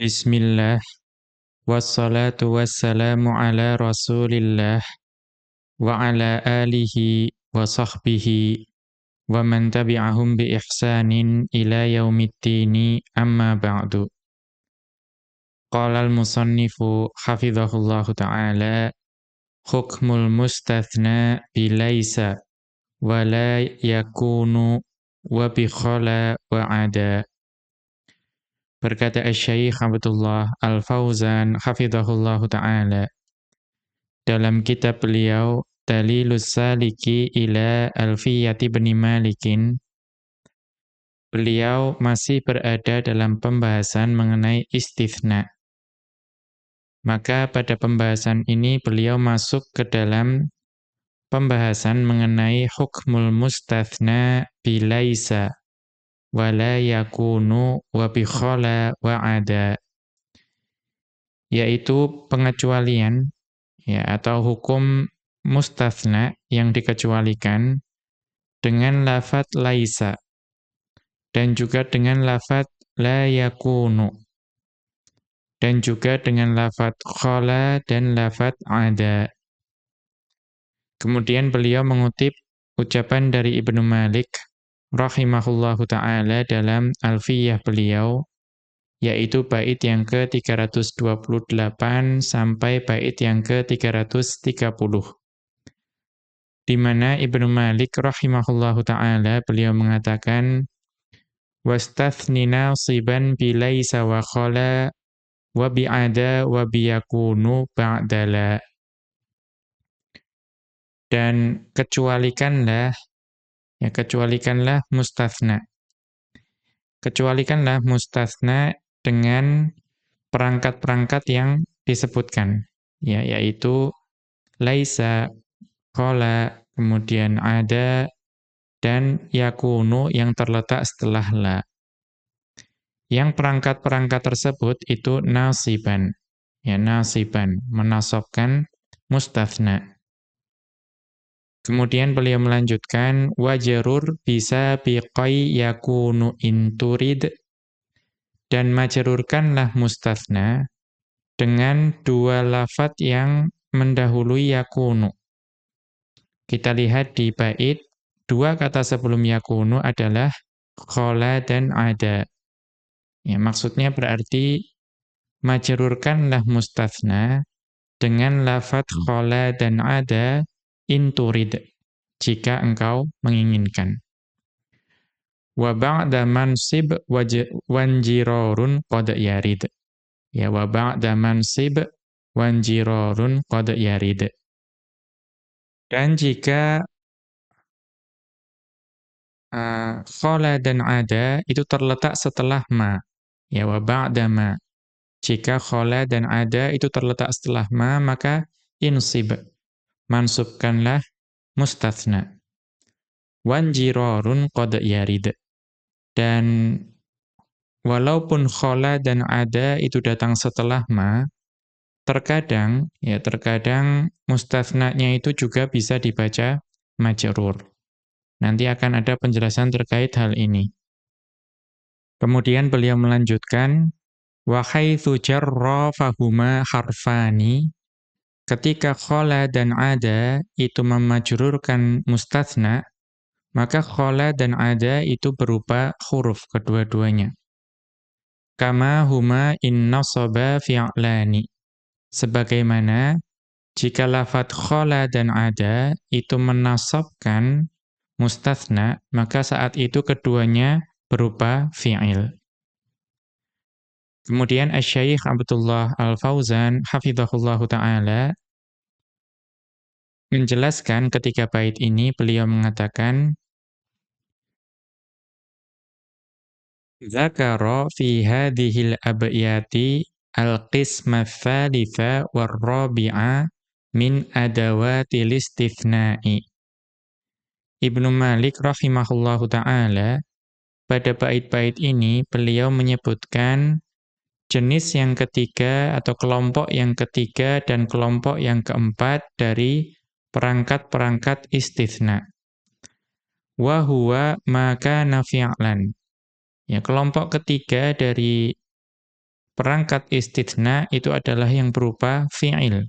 Bismillah Wassalatu wassalamu ala rasulillah Wa ala alihi wa sahbihi Wa man tabi'ahum bi ihsanin ila yaumiddini amma ba'du Qala al-musannifu hafidhahullahu ta'ala Hukmul mustathna bilaysa Wa la yakunu Wa bi khala wa ada Berkata Syekh Abdullah Al-Fauzan hafizahullahu taala dalam kitab beliau Dalilus Saliki ila Alfiyati bin Malikin beliau masih berada dalam pembahasan mengenai istithna. Maka pada pembahasan ini beliau masuk ke dalam pembahasan mengenai hukmul mustathna bilaisa wala yakunu wa bi wa ada. Yaitu pengecualian ya atau hukum mustathna yang dikecualikan dengan lafat laisa dan juga dengan lafat la yakunu dan juga dengan lafat khala dan lafat ada. Kemudian beliau mengutip ucapan dari Ibnu Malik rahimahullahu taala dalam Alfiyah beliau yaitu bait yang ke-328 sampai bait yang ke-330 di mana Ibnu Malik rahimahullahu taala beliau mengatakan wastathni nasiban bilaisa wa khala wa bi'ada wa biyakunu ba'dala. Dan kecualikanlah Ya, kecualikanlah mustasna. Kecualikanlah mustasna dengan perangkat-perangkat yang disebutkan, ya yaitu laisa, qala, kemudian ada dan yakunu yang terletak setelah la. Yang perangkat-perangkat tersebut itu nasiban. Ya, nasiban, menasobkan mustasna. Kemudian beliau melanjutkan wajarur bisa biqai yakunu inturid dan majrurkanlah mustathna dengan dua lafat yang mendahului yakunu. Kita lihat di bait dua kata sebelum yakunu adalah khola dan ada. Ya, maksudnya berarti majrurkanlah mustathna dengan lafat khola dan ada inturid jika engkau menginginkan. Wa ba'da mansib wanjirarun qad yarid. Ya wa ba'da mansib wanjirarun qad yarid. Dan jika uh, dan ada itu terletak setelah ma. Ya wa ba'da ma. Jika khala dan ada itu terletak setelah ma maka insib mansubkanlah mustathna. Wanjirarun qad yarid. Dan walaupun khola dan ada itu datang setelah ma, terkadang ya terkadang mustathnanya itu juga bisa dibaca majrur. Nanti akan ada penjelasan terkait hal ini. Kemudian beliau melanjutkan wa haitsu jarra fahuma harfani ketika khola dan ada itu memajrurkan mustathna, maka khola dan ada itu berupa huruf kedua-duanya. Kama huma in nasaba fi'lani. Sebagaimana jika lafat khola dan ada itu menasabkan mustathna, maka saat itu keduanya berupa fi'il. Kemudian Asy-Syaikh Abdullah Al-Fauzan hafizahullahu taala menjelaskan ketika bait ini beliau mengatakan Zakara fi hadhil abyati al-qisma tsalitsa war-rabi'a min adawatil istitsna'i. Ibnu Malik rahimahullahu taala pada bait-bait ini beliau menyebutkan jenis yang ketiga atau kelompok yang ketiga dan kelompok yang keempat dari perangkat-perangkat istithna. Wa huwa maka nafi'lan. Ya, kelompok ketiga dari perangkat istithna itu adalah yang berupa fi'il.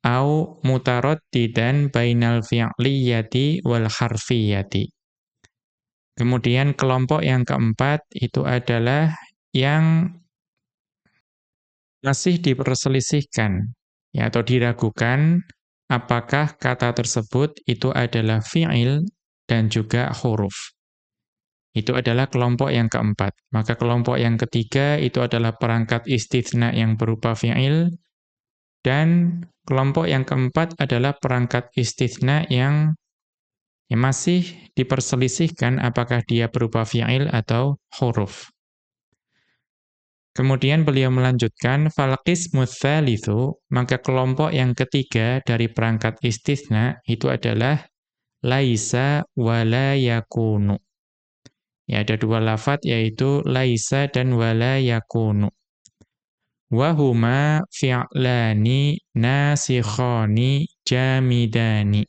Au mutaraddidan bainal fi'liyati wal harfiyati. Kemudian kelompok yang keempat itu adalah yang masih diperselisihkan ya atau diragukan apakah kata tersebut itu adalah fi'il dan juga huruf. Itu adalah kelompok yang keempat. Maka kelompok yang ketiga itu adalah perangkat istithna yang berupa fi'il. Dan kelompok yang keempat adalah perangkat istithna yang, yang masih diperselisihkan apakah dia berupa fi'il atau huruf. Kemudian beliau melanjutkan falqis mutsalitsu maka kelompok yang ketiga dari perangkat istithna itu adalah laisa wala yakunu. Ya, ada dua lafat yaitu laisa dan wala yakunu. Wahuma fi'lani nasikhani jamidani.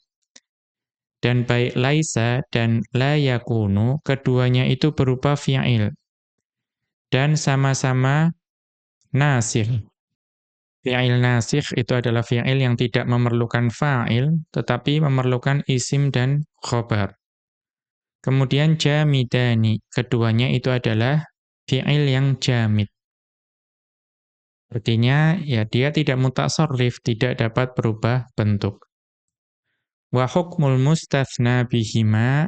Dan baik laisa dan la yakunu, keduanya itu berupa fi'il. Dan sama-sama nasikh. Fi'il nasikh itu adalah fi'il yang tidak memerlukan fa'il, tetapi memerlukan isim dan khobar. Kemudian jamidani, keduanya itu adalah fi'il yang jamid. Artinya, ya dia tidak mutasorrif, tidak dapat berubah bentuk. Wa hukmul mustathna bihima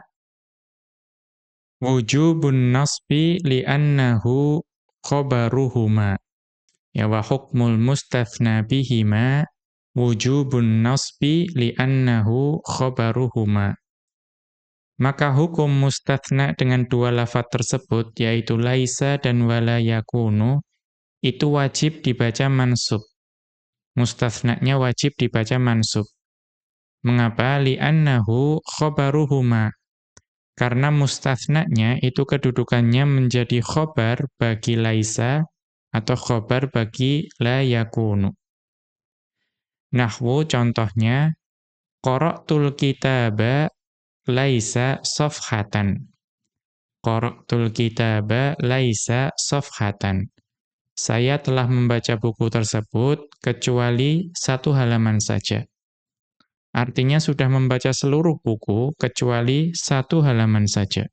wujubun nasbi li'annahu khobaruhuma. Ya wa hukmul mustathna bihima wujubun nasbi li'annahu khobaruhuma. Maka hukum mustathna dengan dua lafat tersebut, yaitu laisa dan wala yakunu, itu wajib dibaca mansub. Mustathnanya wajib dibaca mansub. Mengapa? Li'annahu khobaruhuma. Karena mustathnanya itu kedudukannya menjadi khobar bagi laisa atau khobar bagi la yakunu. Nahwu contohnya, Qara'tul kitaba laisa safhatan. Qara'tul kitaba laisa safhatan. Saya telah membaca buku tersebut kecuali satu halaman saja. Artinya sudah membaca seluruh buku kecuali satu halaman saja.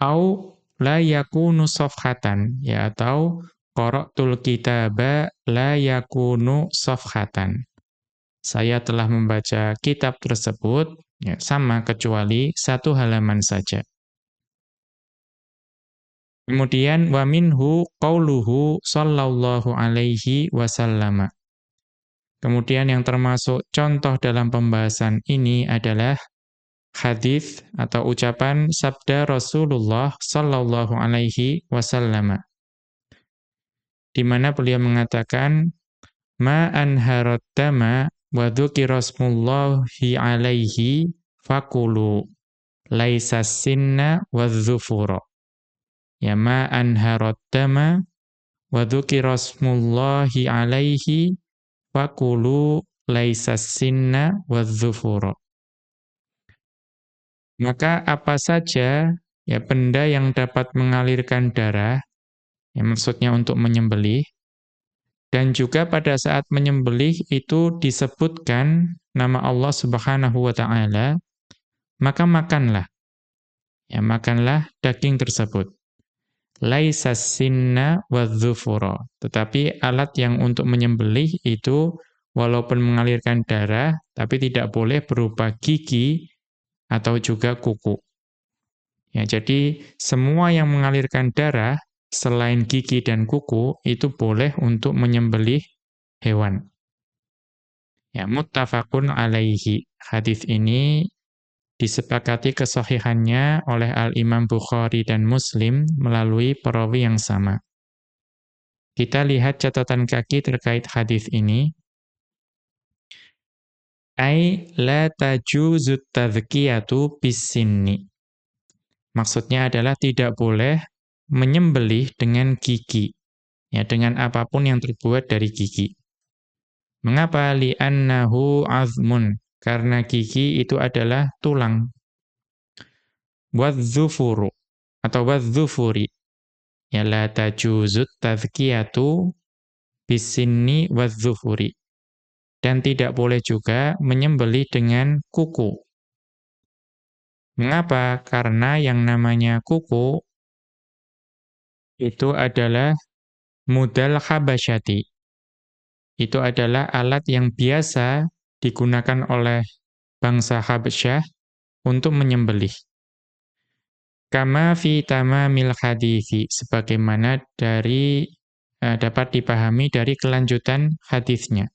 Au la yakunu safhatan, ya atau qara'tul kitaba la yakunu safhatan. Saya telah membaca kitab tersebut Ya, sama kecuali satu halaman saja. Kemudian wa minhu qauluhu sallallahu alaihi wasallam. Kemudian yang termasuk contoh dalam pembahasan ini adalah hadis atau ucapan sabda Rasulullah sallallahu alaihi wasallam. Di mana beliau mengatakan ma anharat dama wa dzukira smullahi alaihi fakulu laisa sinna wadh-dhufura ya ma anharat dama wa dzukira smullahi alaihi fakulu laisa sinna maka apa saja ya benda yang dapat mengalirkan darah yang maksudnya untuk menyembelih dan juga pada saat menyembelih itu disebutkan nama Allah Subhanahu wa taala, maka makanlah. Ya, makanlah daging tersebut. Laisa sinna wadh-dhufura. Tetapi alat yang untuk menyembelih itu walaupun mengalirkan darah tapi tidak boleh berupa gigi atau juga kuku. Ya, jadi semua yang mengalirkan darah selain gigi dan kuku itu boleh untuk menyembelih hewan. Ya, muttafaqun alaihi. Hadis ini disepakati kesahihannya oleh Al-Imam Bukhari dan Muslim melalui perawi yang sama. Kita lihat catatan kaki terkait hadis ini. Ai la tajuzu tadhkiyatu bisinni. Maksudnya adalah tidak boleh menyembelih dengan gigi, ya dengan apa pun yang terbuat dari gigi. Mengapa li'annahu azmun? Karena gigi itu adalah tulang. Wadzufuru atau wadzufuri. Ya la tajuzut tazkiyatu bisinni wadzuhuri. Dan tidak boleh juga menyembelih dengan kuku. Mengapa? Karena yang namanya kuku itu adalah mudal habasyati. Itu adalah alat yang biasa digunakan oleh bangsa Habasyah untuk menyembelih. Kama fi tamamil hadithi, sebagaimana dari uh, dapat dipahami dari kelanjutan hadisnya.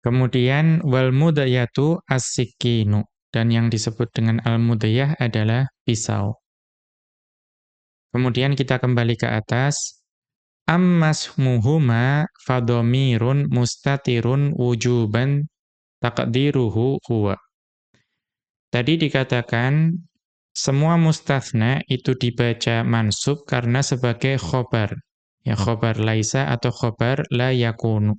Kemudian wal mudayatu as-sikinu dan yang disebut dengan al-mudayah adalah pisau. Kemudian kita kembali ke atas. Ammasmuhuma fadomirun mustatirun wujuban taqdiruhu huwa. Tadi dikatakan semua mustathna itu dibaca mansub karena sebagai khobar. Ya khobar laisa atau khobar la yakunu.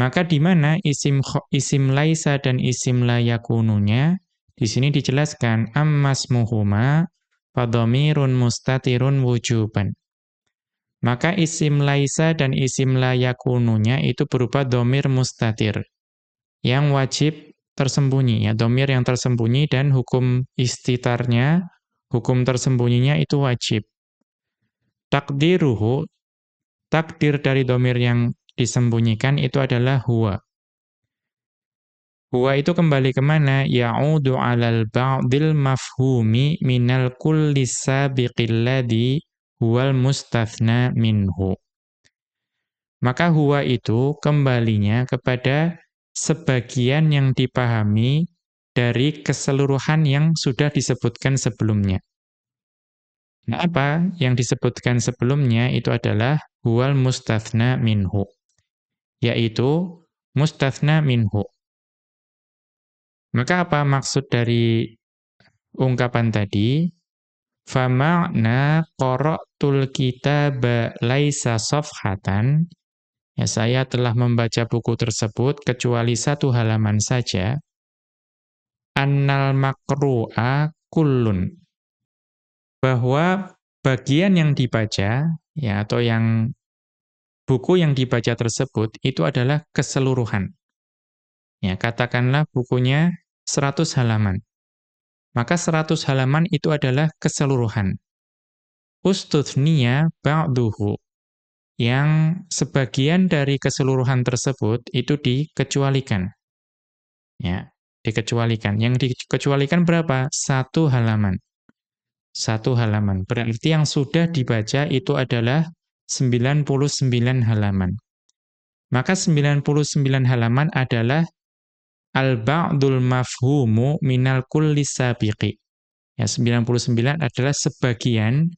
Maka di mana isim isim laisa dan isim la yakununya di sini dijelaskan ammasmuhuma Fadomirun mustatirun wujuban. Maka isim laisa dan isim layakununya itu berupa domir mustatir. Yang wajib tersembunyi, ya domir yang tersembunyi dan hukum istitarnya, hukum tersembunyinya itu wajib. Takdiruhu, takdir dari domir yang disembunyikan itu adalah huwa. Huwa itu kembali ke mana? Ya'udu alal ba'dil mafhumi minal kulli sabiqil ladhi huwal mustathna minhu. Maka huwa itu kembalinya kepada sebagian yang dipahami dari keseluruhan yang sudah disebutkan sebelumnya. Nah, apa yang disebutkan sebelumnya itu adalah huwal mustathna minhu. Yaitu mustathna minhu. Maka apa maksud dari ungkapan tadi? Fama'na qara'tul kitaba laisa safhatan. Ya, saya telah membaca buku tersebut kecuali satu halaman saja. Annal makru'a kullun. Bahwa bagian yang dibaca, ya atau yang buku yang dibaca tersebut itu adalah keseluruhan. Ya, katakanlah bukunya 100 halaman. Maka 100 halaman itu adalah keseluruhan. Ustuthniya ba'duhu. Yang sebagian dari keseluruhan tersebut itu dikecualikan. Ya, dikecualikan. Yang dikecualikan berapa? Satu halaman. Satu halaman. Berarti yang sudah dibaca itu adalah 99 halaman. Maka 99 halaman adalah al-ba'dul mafhumu minal kulli sabiqi. Ya, 99 adalah sebagian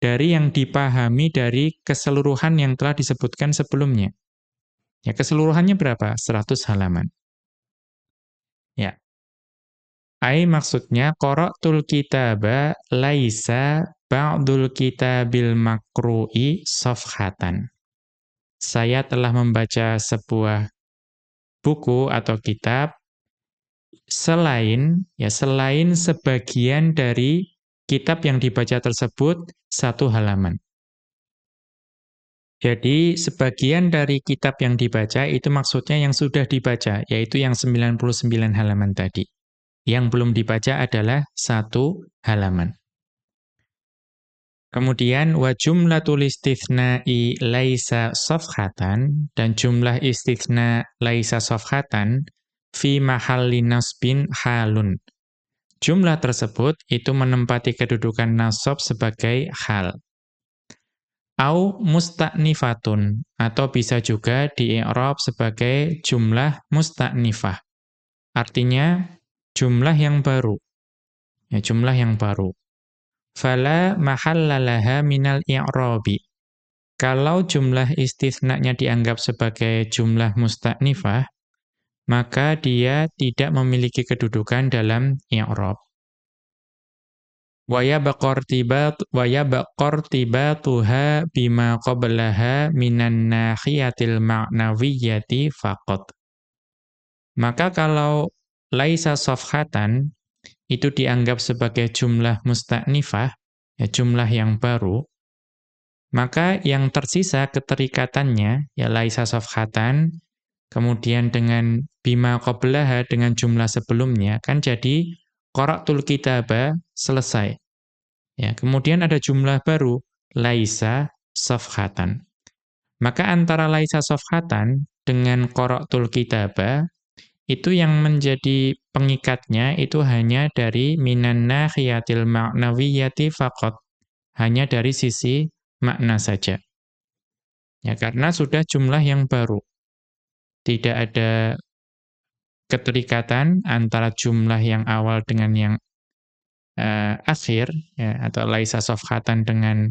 dari yang dipahami dari keseluruhan yang telah disebutkan sebelumnya. Ya, keseluruhannya berapa? 100 halaman. Ya. Ai maksudnya qara'tul kitaba laisa ba'dul kitabil makru'i safhatan. Saya telah membaca sebuah buku atau kitab selain ya selain sebagian dari kitab yang dibaca tersebut satu halaman. Jadi sebagian dari kitab yang dibaca itu maksudnya yang sudah dibaca, yaitu yang 99 halaman tadi. Yang belum dibaca adalah satu halaman. Kemudian wa jumlatul istitsna'i laisa safhatan dan jumlah istitsna laisa safhatan fi mahalli nasbin halun. Jumlah tersebut itu menempati kedudukan nasab sebagai hal. Au musta'nifatun atau bisa juga di-i'rab sebagai jumlah musta'nifah. Artinya jumlah yang baru. Ya, jumlah yang baru fala mahallalaha minal i'rabi. Kalau jumlah istisnanya dianggap sebagai jumlah musta'nifah, maka dia tidak memiliki kedudukan dalam i'rab. Yabqar tibatuha bima qablaha minan nahiyatil ma'nawiyyati faqat. Maka kalau laisa safhatan itu dianggap sebagai jumlah musta'nifah, ya jumlah yang baru, maka yang tersisa keterikatannya ya laisa safhatan kemudian dengan bima qablaha dengan jumlah sebelumnya kan jadi qara'tul kitaba selesai. Ya, kemudian ada jumlah baru laisa safhatan. Maka antara laisa safhatan dengan qara'tul kitaba itu yang menjadi pengikatnya itu hanya dari minan nahiyatil ma'nawiyati faqat. Hanya dari sisi makna saja. Ya, karena sudah jumlah yang baru. Tidak ada keterikatan antara jumlah yang awal dengan yang uh, akhir, ya, atau laisa dengan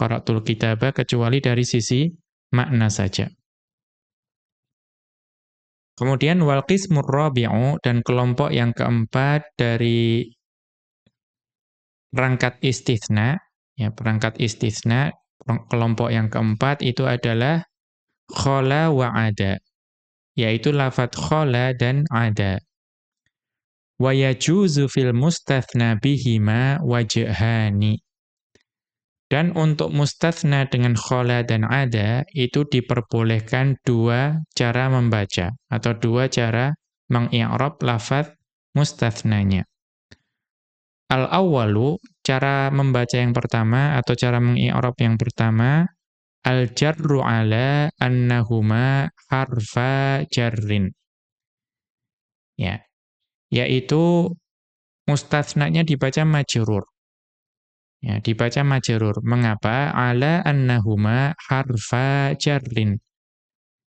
qara'tul kitabah, kecuali dari sisi makna saja. Kemudian wal qismur rabi'u dan kelompok yang keempat dari perangkat istithna, ya perangkat istithna, kelompok yang keempat itu adalah khala wa ada, yaitu lafat khala dan ada. Wa yajuzu fil mustathna bihima wajhani. Dan untuk mustathna dengan khola dan ada, itu diperbolehkan dua cara membaca, atau dua cara mengi'rab lafaz mustathnanya. Al-awwalu, cara membaca yang pertama, atau cara mengi'rab yang pertama, al-jarru ala annahuma harfa jarrin. Ya, yaitu mustathnanya dibaca majrur. Ya, dibaca majrur. Mengapa? Ala annahuma harfa jarrin.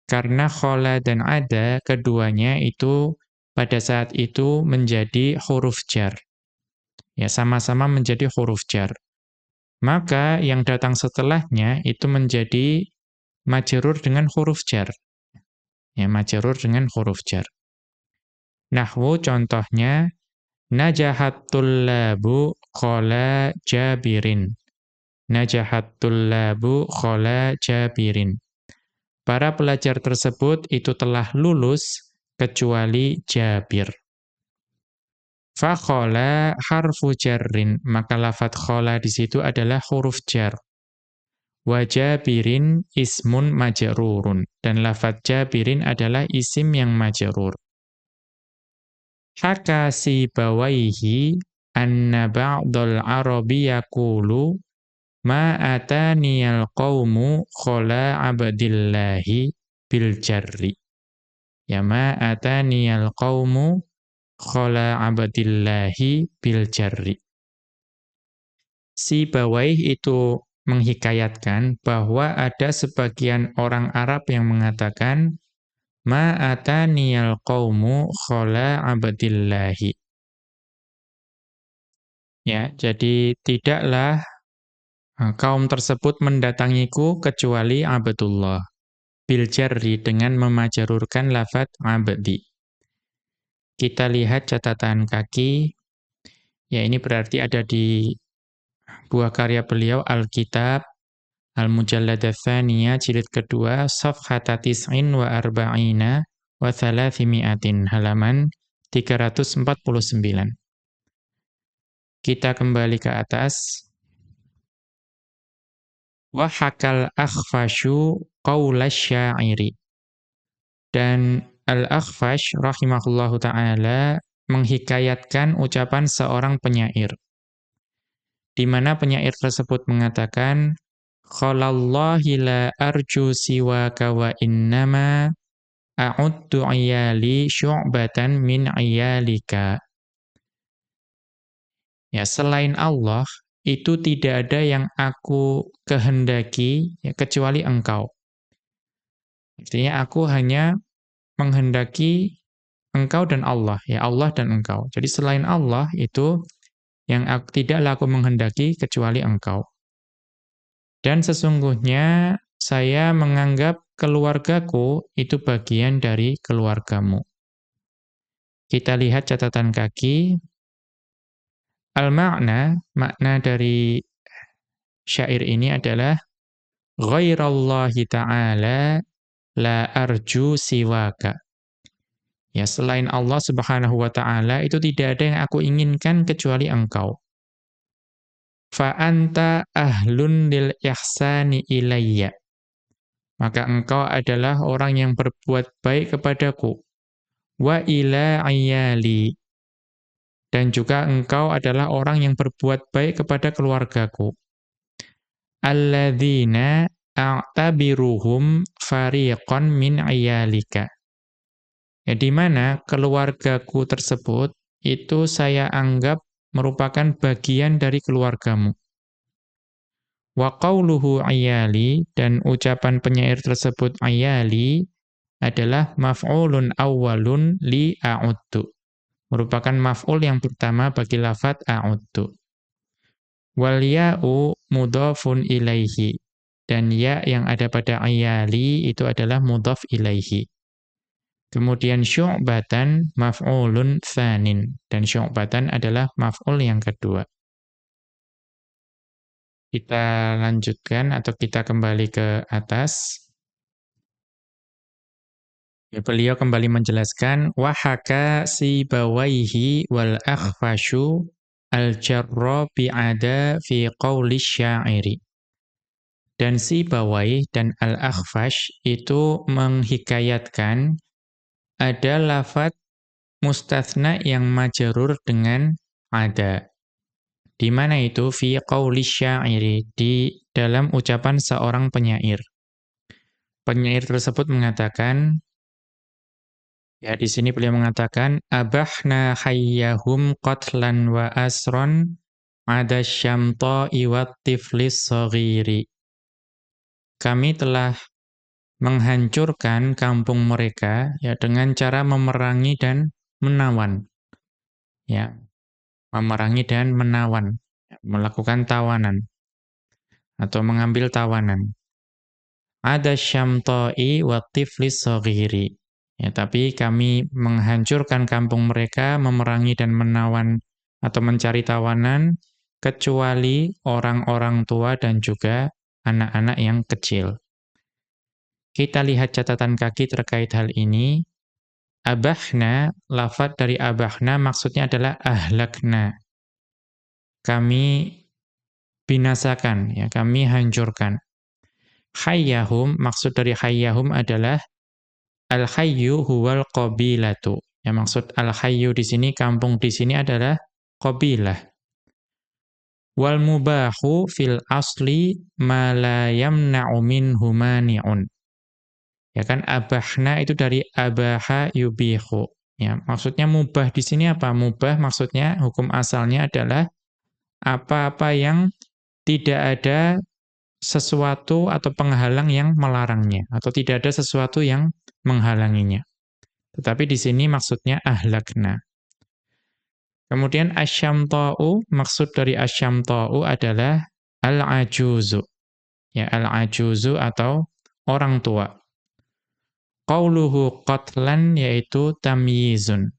Karena khola dan ada, keduanya itu pada saat itu menjadi huruf jar. Ya, sama-sama menjadi huruf jar. Maka yang datang setelahnya itu menjadi majrur dengan huruf jar. Ya, majrur dengan huruf jar. Nahwu contohnya Najahat tullabu khola jabirin. Najahat tullabu khola jabirin. Para pelajar tersebut itu telah lulus kecuali Jabir. Fakhola harfu jarrin, maka lafat khola di situ adalah huruf jar. Wajabirin ismun majrurun dan lafat jabirin adalah isim yang majrur. Haka bawaihi anna ba'dal arabi yaqulu ma ataniyal qaumu khala abdillahi bil jarri. Ya ma ataniyal qaumu khala abdillahi bil jarri. Si Bawaih itu menghikayatkan bahwa ada sebagian orang Arab yang mengatakan Ma ataniyal qawmu khala abdillahi. Ya, jadi tidaklah eh, kaum tersebut mendatangiku kecuali Abdullah. Biljarri dengan memajarurkan lafat abdi. Kita lihat catatan kaki. Ya, ini berarti ada di buah karya beliau Alkitab Al-Mujallad Tsaniyah jilid kedua safhata tis'in wa arba'ina wa thalathimi'atin halaman 349. Kita kembali ke atas. Wa hakal akhfashu qawla syairi. Dan Al-Akhfash rahimahullahu ta'ala menghikayatkan ucapan seorang penyair. Di mana penyair tersebut mengatakan, Khalallahi la arju siwaka wa innama a'uddu iyali syu'batan min iyalika. Ya, selain Allah, itu tidak ada yang aku kehendaki ya, kecuali engkau. Artinya aku hanya menghendaki engkau dan Allah, ya Allah dan engkau. Jadi selain Allah itu yang aku, tidaklah aku menghendaki kecuali engkau. Dan sesungguhnya saya menganggap keluargaku itu bagian dari keluargamu. Kita lihat catatan kaki. Al-ma'na, makna dari syair ini adalah ghairallahi ta'ala la arju siwaka. Ya, selain Allah Subhanahu wa taala itu tidak ada yang aku inginkan kecuali engkau. Fa anta ahlun lil ihsani ilayya. Maka engkau adalah orang yang berbuat baik kepadaku. Wa ila ayali dan juga engkau adalah orang yang berbuat baik kepada keluargaku. Alladzina a'tabiruhum fariqan min ayalika ya di mana keluargaku tersebut itu saya anggap merupakan bagian dari keluargamu. Wa qawluhu ayali dan ucapan penyair tersebut ayali adalah maf'ulun awwalun li a'uddu. Merupakan maf'ul yang pertama bagi lafat a'uddu. Wal ya'u mudhafun ilaihi. Dan ya yang ada pada ayali itu adalah mudhaf ilaihi. Kemudian syu'batan maf'ulun tsanin dan syu'batan adalah maf'ul yang kedua. Kita lanjutkan atau kita kembali ke atas. Ya, beliau kembali menjelaskan wahaka sibawaihi wal akhfashu al-jarra bi'ada fi qawli syairi. Dan si Bawai dan Al-Akhfash itu menghikayatkan ada lafat mustathna yang majerur dengan ada. Di mana itu fi qauli syairi di dalam ucapan seorang penyair. Penyair tersebut mengatakan ya di sini beliau mengatakan abahna hayyahum qatlan wa asron ada syamta iwat tiflis. Kami telah menghancurkan kampung mereka ya dengan cara memerangi dan menawan. Ya. Memerangi dan menawan, ya, melakukan tawanan atau mengambil tawanan. Ada syamta'i wa tiflis saghiri. Ya, tapi kami menghancurkan kampung mereka, memerangi dan menawan atau mencari tawanan kecuali orang-orang tua dan juga anak-anak yang kecil. Kita lihat catatan kaki terkait hal ini. Abahna, lafad dari abahna maksudnya adalah ahlakna. Kami binasakan, ya, kami hancurkan. Hayyahum, maksud dari hayyahum adalah al-hayyu huwal qabilatu. Ya, maksud al-hayyu di sini, kampung di sini adalah qabilah. Wal mubahu fil asli ma la yamna'u. Ya kan abahna itu dari abaha yubihu. Ya, maksudnya mubah di sini apa? Mubah maksudnya hukum asalnya adalah apa-apa yang tidak ada sesuatu atau penghalang yang melarangnya atau tidak ada sesuatu yang menghalanginya. Tetapi di sini maksudnya ahlakna. Kemudian asyamta'u, maksud dari asyamta'u adalah al-ajuzu. Ya, al-ajuzu atau orang tua. Qauluhu qatlan yaitu tamyizun.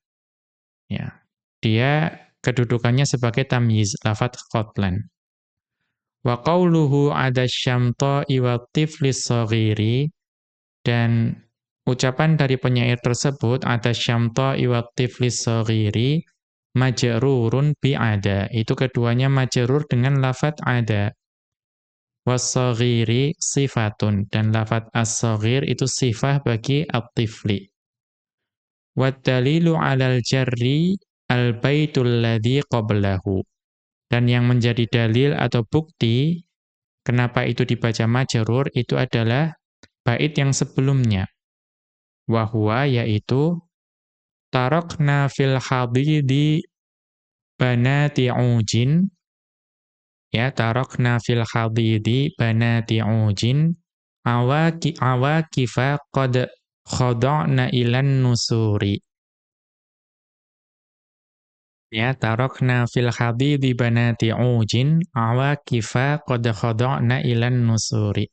Ya. Dia kedudukannya sebagai tamyiz, lafat qatlan. Wa qauluhu ada syamta'i wa saghiri dan ucapan dari penyair tersebut ada syamta'i wa tiflis saghiri majrurun bi ada. Itu keduanya majrur dengan lafat ada wasaghiri sifatun dan lafat as-saghir itu sifah bagi at-tifli. Wad-dalilu 'alal jarri al-baitul ladzi qablahu. Dan yang menjadi dalil atau bukti kenapa itu dibaca majrur itu adalah bait yang sebelumnya. Wa huwa yaitu tarakna fil hadidi banati ujin ya tarakna fil khadidi banati ujin. Awaki awakifa qad khada'na ilan nusuri. Ya tarakna fil khadidi banati ujin. Awakifa qad khada'na ilan nusuri.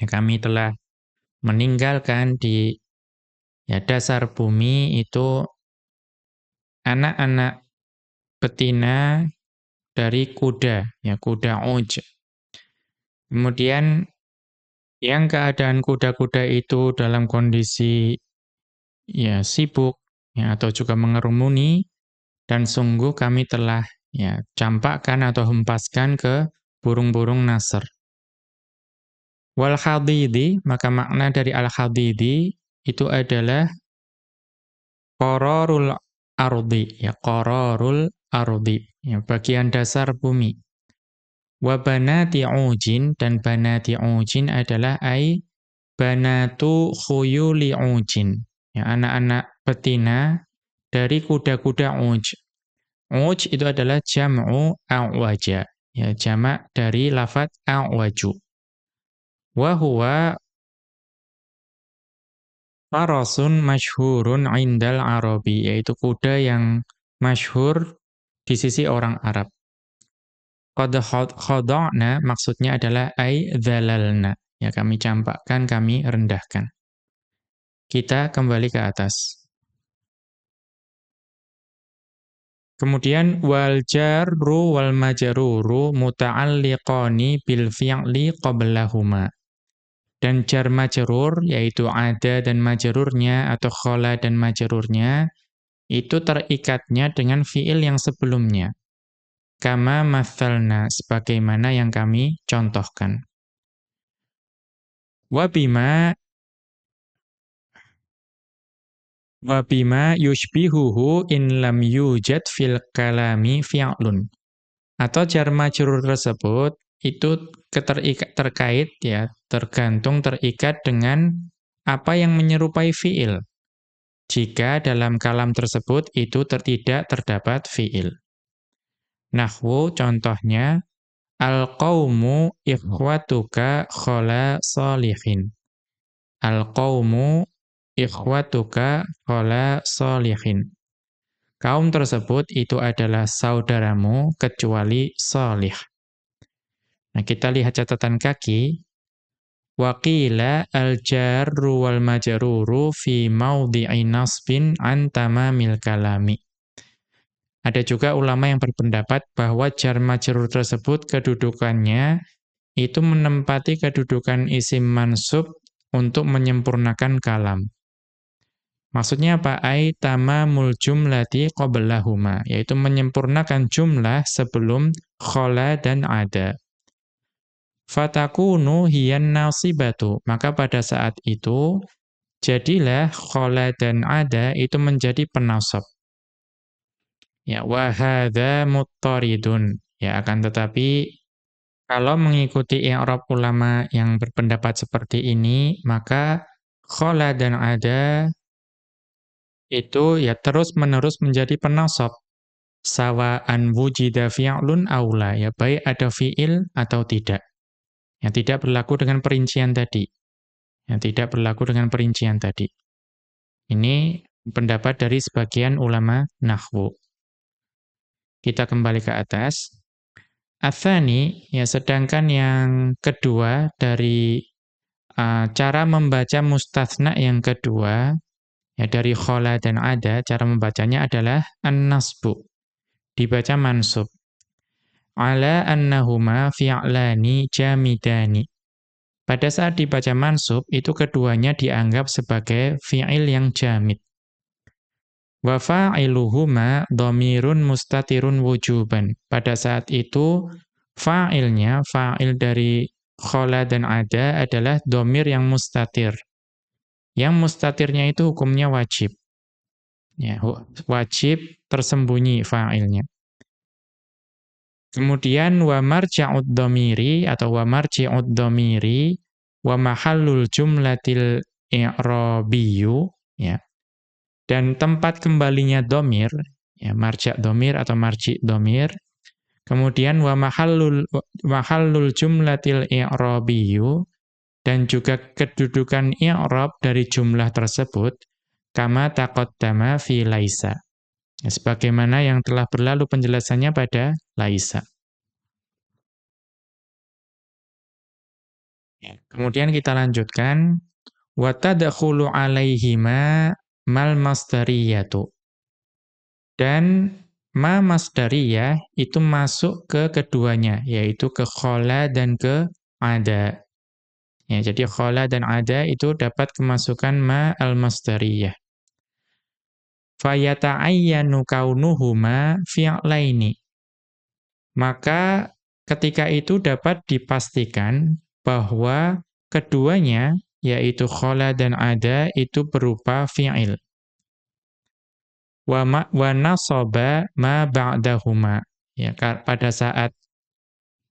Ya kami telah meninggalkan di ya dasar bumi itu anak-anak betina dari kuda, ya kuda uj. Kemudian yang keadaan kuda-kuda itu dalam kondisi ya sibuk ya atau juga mengerumuni dan sungguh kami telah Ya, campakkan atau hempaskan ke burung-burung nasr. Wal khadidi, maka makna dari al khadidi itu adalah qararul ardi, ya qararul ardi, ya bagian dasar bumi. Wa banati ujin dan banati ujin adalah ai banatu khuyuli ujin. Ya anak-anak betina dari kuda-kuda uj. Uj itu adalah jam'u a'waja. Ya jamak dari lafat a'waju. Wa huwa farasun masyhurun indal arabi yaitu kuda yang masyhur di sisi orang Arab. Qad khada'na maksudnya adalah ai dhalalna. Ya kami campakkan, kami rendahkan. Kita kembali ke atas. Kemudian wal jarru wal majruru muta'alliqani bil fi'li qablahuma. Dan jar majrur yaitu ada dan majrurnya atau khala dan majrurnya itu terikatnya dengan fi'il yang sebelumnya. Kama mathalna, sebagaimana yang kami contohkan. Wabima Wabima yushbihuhu in lam yujad fil kalami fi'lun. Atau jar majrur tersebut itu keterikat, terkait ya, tergantung terikat dengan apa yang menyerupai fi'il. Jika dalam kalam tersebut itu ter tidak terdapat fi'il. Nahwu contohnya al-qaumu ikhwatuka khala salihin. Al-qaumu ikhwatuka khala salihin. Kaum tersebut itu adalah saudaramu kecuali salih. Nah, kita lihat catatan kaki. Waqila al-jarru wal majruru fi maudhi'i nasbin an tamamil kalami. Ada juga ulama yang berpendapat bahwa jar majrur tersebut kedudukannya itu menempati kedudukan isim mansub untuk menyempurnakan kalam. Maksudnya apa? Ai tamamul jumlati qablahuma, yaitu menyempurnakan jumlah sebelum khala dan ada. Fatakunu hiyan nasibatu, maka pada saat itu jadilah khala dan ada itu menjadi penasab. Ya, wa hadza muttaridun. Ya, akan tetapi kalau mengikuti i'rab ulama yang berpendapat seperti ini, maka khala dan ada itu ya terus-menerus menjadi penasab. Sawa'an wujida fi'lun aula, ya baik ada fi'il atau tidak. Yang tidak berlaku dengan perincian tadi. Yang tidak berlaku dengan perincian tadi. Ini pendapat dari sebagian ulama nahwu. Kita kembali ke atas. Athani, ya sedangkan yang kedua dari uh, cara membaca mustathna yang kedua, ya dari khola dan ada, cara membacanya adalah an-nasbu. Dibaca mansub. Ala annahuma fi'lani jamidani. Pada saat dibaca mansub, itu keduanya dianggap sebagai fi'il yang jamid. Wa fa'iluhuma dhamirun mustatirun wujuban. Pada saat itu fa'ilnya, fa'il dari khola dan ada adalah domir yang mustatir. Yang mustatirnya itu hukumnya wajib. Ya, wajib tersembunyi fa'ilnya. Kemudian wa marja'ud dhamiri atau wa marji'ud dhamiri wa mahallul jumlatil i'rabiyyu ya dan tempat kembalinya domir, ya, marja domir atau marji domir, kemudian wa mahallul, mahallul jumlatil i'rabiyyu, dan juga kedudukan i'rab dari jumlah tersebut, kama taqaddama fi laisa. Ya, sebagaimana yang telah berlalu penjelasannya pada laisa. Ya, kemudian kita lanjutkan wa tadkhulu alaihima mal masdariyatu. Dan ma masdariyah itu masuk ke keduanya, yaitu ke khola dan ke ada. Ya, jadi khola dan ada itu dapat kemasukan ma al-masdariyah. Fayata'ayyanu kaunuhuma fi'laini. Maka ketika itu dapat dipastikan bahwa keduanya, yaitu khola dan ada, itu berupa fi'il. Wa, wa nasoba ma ba'dahuma. Ya, pada saat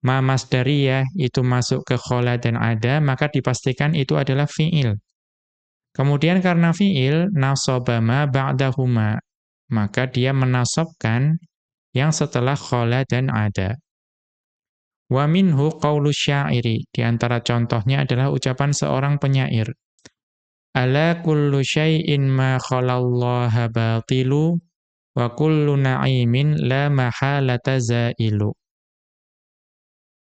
ma masdariyah itu masuk ke khola dan ada, maka dipastikan itu adalah fi'il. Kemudian karena fi'il, nasoba ma ba'dahuma. Maka dia menasobkan yang setelah khola dan ada. Wa minhu qawlu syairi. Di antara contohnya adalah ucapan seorang penyair. Ala kullu syai'in ma khalallaha batilu wa kullu na'imin la mahalata zailu.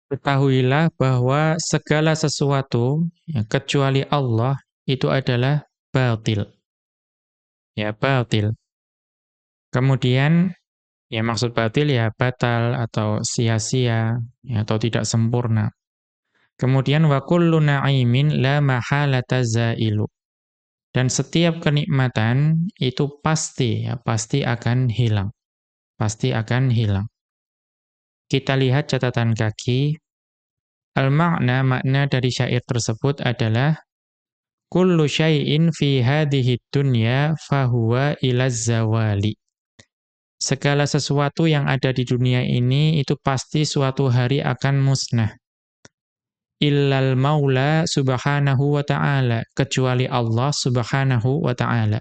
Ketahuilah bahwa segala sesuatu ya, kecuali Allah itu adalah batil. Ya, batil. Kemudian Ya maksud batil ya batal atau sia-sia ya, atau tidak sempurna. Kemudian wa kullu na'imin la mahalata zailu. Dan setiap kenikmatan itu pasti ya pasti akan hilang. Pasti akan hilang. Kita lihat catatan kaki. Al-makna makna dari syair tersebut adalah kullu syai'in fi hadhihi dunya fahuwa ila zawali segala sesuatu yang ada di dunia ini itu pasti suatu hari akan musnah. Illal maula subhanahu wa ta'ala, kecuali Allah subhanahu wa ta'ala.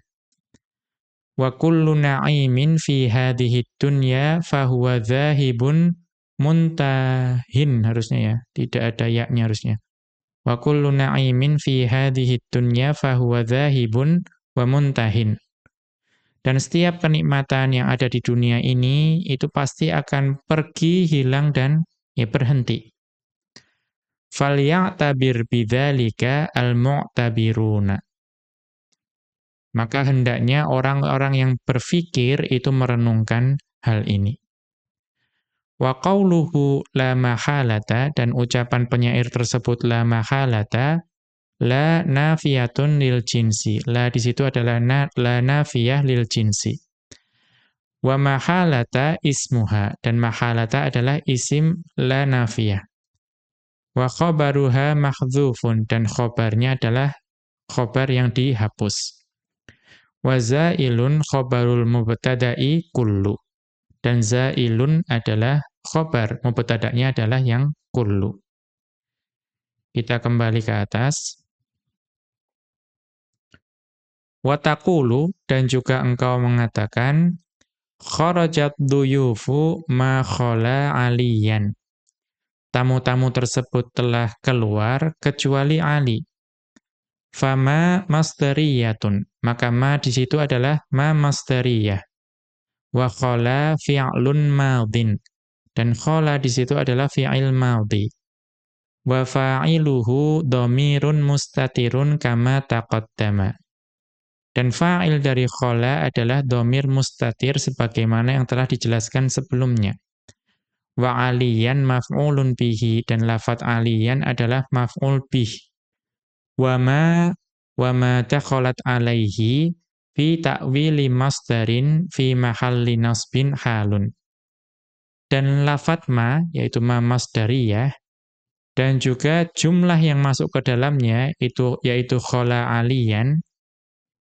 Wa kullu na'imin fi hadhihi dunya fahuwa dhahibun muntahin harusnya ya, tidak ada yaknya harusnya. Wa kullu na'imin fi hadhihi dunya fahuwa dhahibun wa muntahin. Dan setiap kenikmatan yang ada di dunia ini itu pasti akan pergi, hilang dan ya berhenti. Falya'tabir bidzalika al-mu'tabiruna. Maka hendaknya orang-orang yang berfikir itu merenungkan hal ini. Wa qawluhu la mahalata dan ucapan penyair tersebut la mahalata La nafiyatun lil jinsi. La di situ adalah na, la nafiyah lil jinsi. Wa mahalata ismuha. Dan mahalata adalah isim la nafiyah. Wa khobaruha mahdzufun. Dan khobarnya adalah khobar yang dihapus. Wa zailun khobarul mubtada'i kullu. Dan zailun adalah khobar. Mubtada'nya adalah yang kullu. Kita kembali ke atas. Watakulu dan juga engkau mengatakan kharajat duyufu ma khala aliyan. Tamu-tamu tersebut telah keluar kecuali Ali. Fama masdariyatun. Maka ma di situ adalah ma masdariyah. Wa khala fi'lun madin. Dan khala di situ adalah fi'il madhi. Wa fa'iluhu dhamirun mustatirun kama taqaddama. Dan fa'il dari khola adalah domir mustatir sebagaimana yang telah dijelaskan sebelumnya. Wa aliyan maf'ulun bihi dan lafat aliyan adalah maf'ul bih. Wa ma wa ma takholat alaihi fi ta'wili masdarin fi mahalli nasbin halun. Dan lafat ma, yaitu ma masdariyah, dan juga jumlah yang masuk ke dalamnya, itu yaitu khola aliyan,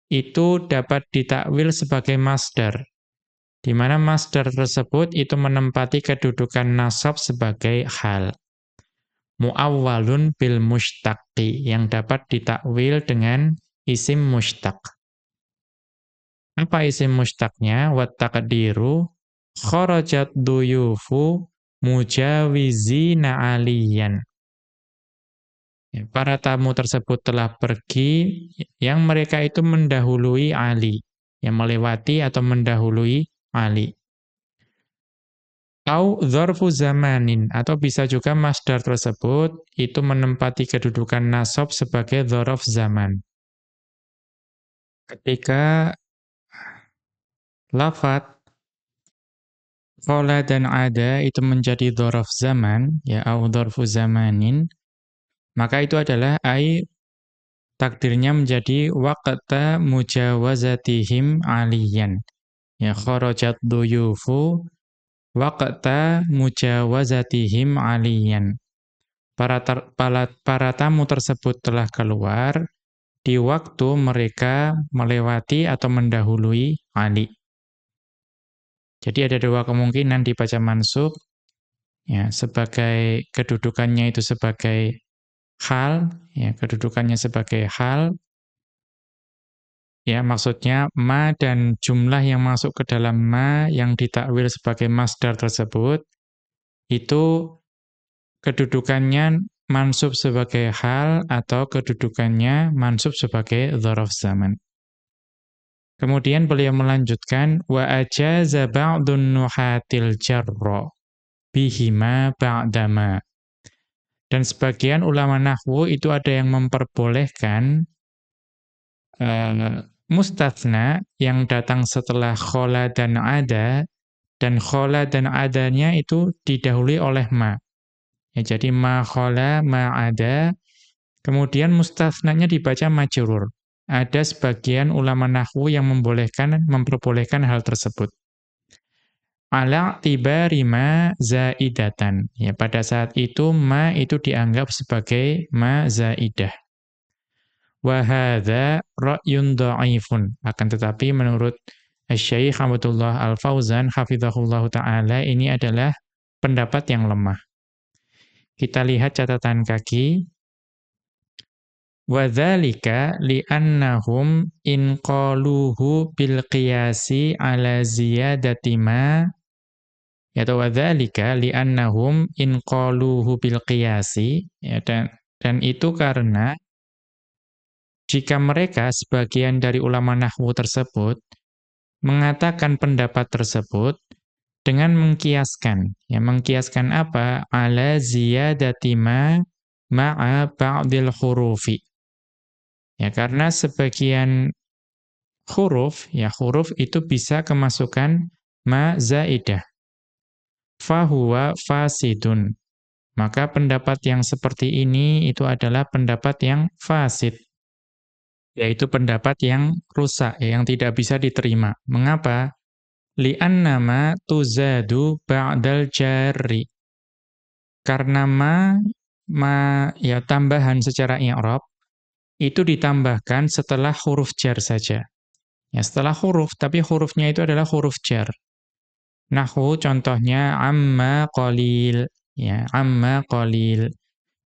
itu dapat ditakwil sebagai masdar, di mana masdar tersebut itu menempati kedudukan nasab sebagai hal. Mu'awwalun bil mushtaqi, yang dapat ditakwil dengan isim mushtaq. Apa isim mushtaqnya? Wattaqdiru kharajat duyufu mujawizina aliyan. Ya, para tamu tersebut telah pergi, yang mereka itu mendahului Ali, yang melewati atau mendahului Ali. Au dzarfu zamanin, atau bisa juga masdar tersebut itu menempati kedudukan nasab sebagai dzaraf zaman. Ketika lafat qala dan ada itu menjadi dzaraf zaman, ya au dzarfu zamanin, maka itu adalah ai takdirnya menjadi waqta mujawazatihim aliyan. Ya kharajat duyufu waqta mujawazatihim aliyan. Para, ter, para, para tamu tersebut telah keluar di waktu mereka melewati atau mendahului Ali. Jadi ada dua kemungkinan dibaca mansub ya sebagai kedudukannya itu sebagai hal ya kedudukannya sebagai hal Ya, maksudnya ma dan jumlah yang masuk ke dalam ma yang ditakwil sebagai masdar tersebut itu kedudukannya mansub sebagai hal atau kedudukannya mansub sebagai dzaraf zaman. Kemudian beliau melanjutkan wa ajaza ba'dun nuhatil jarra bihima ba'dama. Dan sebagian ulama nahwu itu ada yang memperbolehkan uh, yang datang setelah khola dan ada, dan khola dan adanya itu didahului oleh ma. Ya, jadi ma khola, ma ada, kemudian mustathnanya dibaca majrur. Ada sebagian ulama nahwu yang membolehkan, memperbolehkan hal tersebut. Ala tibari ma zaidatan. Ya, pada saat itu ma itu dianggap sebagai ma zaidah. Wahada ra'yun da'ifun. Akan tetapi menurut Syekh Abdullah Al-Fauzan hafizahullah taala ini adalah pendapat yang lemah. Kita lihat catatan kaki. Wadzalika li'annahum in qaluhu bil qiyasi ala ziyadati ma yaitu wadzalika li'annahum in qaluhu bil qiyasi ya dan dan itu karena jika mereka sebagian dari ulama nahwu tersebut mengatakan pendapat tersebut dengan mengkiaskan. Ya, mengkiaskan apa? Ala ziyadati ma ma'a ba'dil hurufi. Ya, karena sebagian huruf, ya huruf itu bisa kemasukan ma zaidah. Fahuwa fasidun. Maka pendapat yang seperti ini itu adalah pendapat yang fasid yaitu pendapat yang rusak, yang tidak bisa diterima. Mengapa? Li'annama tuzadu ba'dal jari. Karena ma, ma ya tambahan secara i'rab itu ditambahkan setelah huruf jar saja. Ya, setelah huruf, tapi hurufnya itu adalah huruf jar. Nahu contohnya amma qalil, ya, amma qalil.